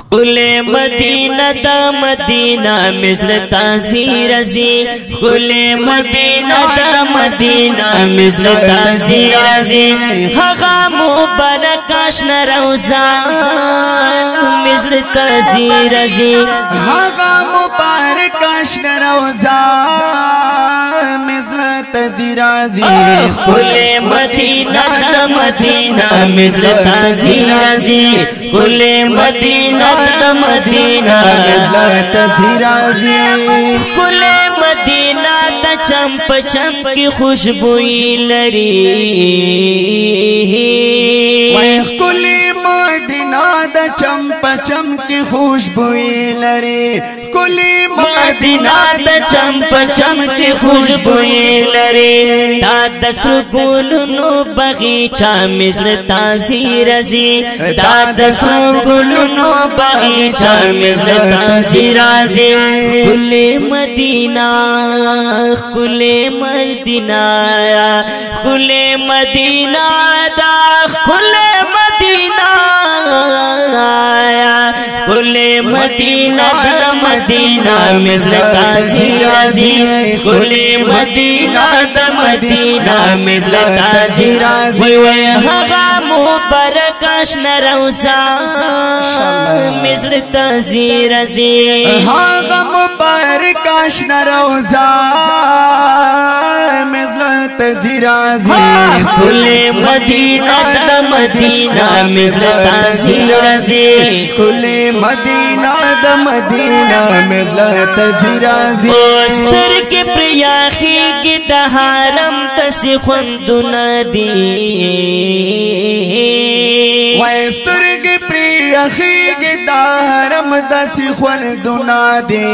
خپل مدینه د مدینه مصر تاسي رزي خپل مدینه د مدینه مصر تاسي رزي هغه مبارک آشنا روزا مصر تاسي رزي هغه مبارک آشنا روزا رازی کل مدینہ دا مدینہ مزل تازی رازی کل مدینہ دا مدینہ مزل تازی رازی کل مدینہ دا چمپ چمپ کی خوشبوئی لری چم پچم کی خوشبوئی لري کلی مدینہ د چم پچم کی خوشبوئی لري دا د سر ګلونو بغیچا مصر تازی رزي دا د سر ګلونو بغیچا مصر تازی رازي کلی مدینہ کلی مدینہ کلی مدینہ دا کلی مدینہ د مدینہ مثل تاسی رازی گل مدینہ د مدینہ مثل تاسی رازی وی هغه مبارک آشن روزا مثل تاسی رازی هغه مبارک آشن روزا تزی رازی کل مدینہ دا مدینہ مثل تزی رازی کل مدینہ دا مدینہ مثل تزی رازی استر کے پریاخی کی دا حرم تسی خوندنا دی وستر کے پریاخی حرم داسې خوندونه دي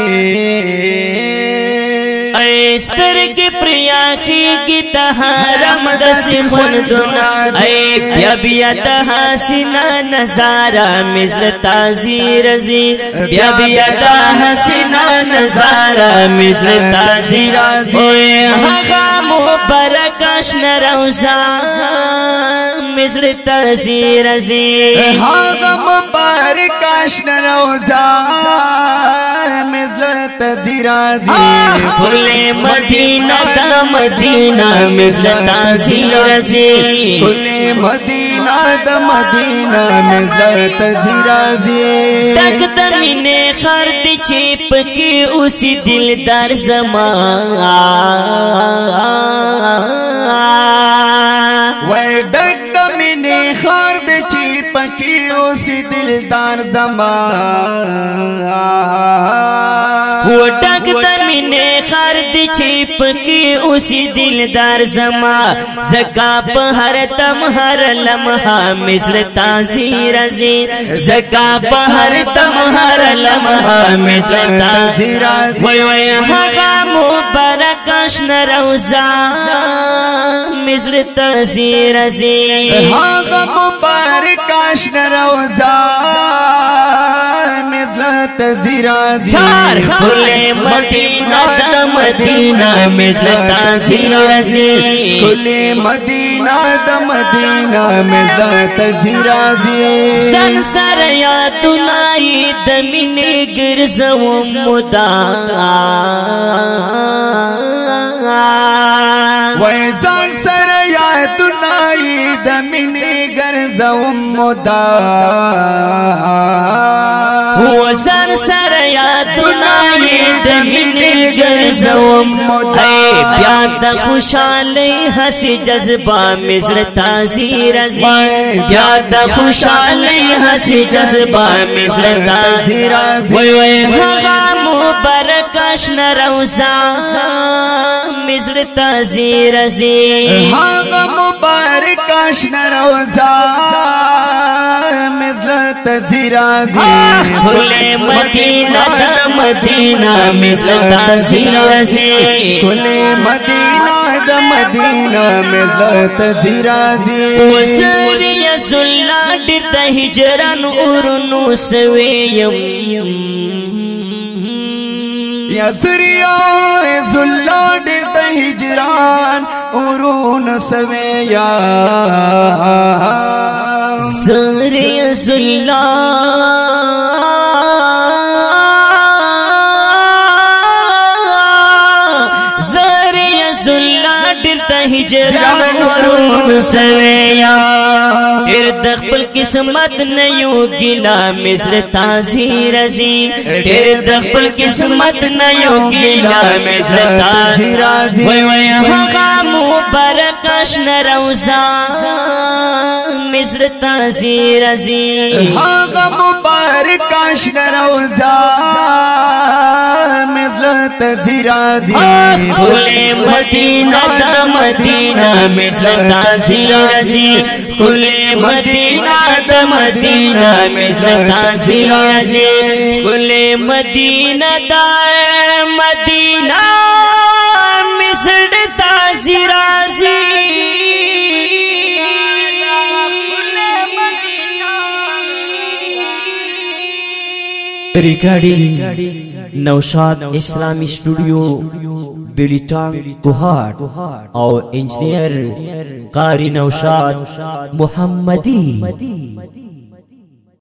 ایستر کې پریا خېږي ته حرم داسې خوندونه ای بیا بیا ته حسینا نظاره مثل تازی رزي بیا بیا ته حسینا نظاره مثل تازی رزي اوه هغه مبارک شنه روزه مزړه تاسیر زی هاغه مبارک شنه روزا مزل تزیرازی کل مدینہ دا مدینہ مزل تزیرازی کل مدینہ دا مدینہ مزل تزیرازی تک دمینے خرد چپ کے اسی دلدار زمان ویڈک چی پکی او سی دلدار خار نے چی پکی او سی دلدار زما سکا پہر تمہار لمحہ مصر تاز سکا تم تمہار لمحہ مصر تازہ ناشنا روزا مزر تزی رزی هاغ مبارک آشنا روزا مزل تزی رازی چار کل مدینہ دا مدینہ مزل تزی رازی کل مدینہ مدینہ دا مدینہ میں دا تزیرازی زن سر یا تنائی دمین گرز و مدان وی زن سر یا تنائی دمین گرز و مدان وزن سر یا تنائی دمین گرز و مدان بیا د خوشاله حس جذبہ مصر تازی رزی بیا د خوشاله حس جذبہ مصر تازی رزی وای وای شنه روزا مزړه تازي رزي هاغه مبارک شنه روزا مزړه آه، تازي رزي خله مدینه د مدینه مزړه تازي رزي خله مدینه د مدینه مزړه تازي رزي وسدي رسول الله د هجران اورونو سوي دنیا زریا اے زلہ ڈر دا ہجران او رو نسوے یا زریا زلہ زریا زلہ ڈر دا ہجران او رو یا ډېر د خپل قسمت نه یو ګلا مصر تازي رزي ډېر د خپل قسمت نه یو ګلا مصر تازي رزي وای وای هغه مبارک شن روزا مصر تازي رزي هغه مبارک شن روزا مصر تازي رزي خپل مدینه د مدینه مصر تازي رزي خپل मदीना ریکارڈنگ نوشاد اسلامی اسٹوڈیو کوہاٹ اور کاری قاری نوشاد محمدی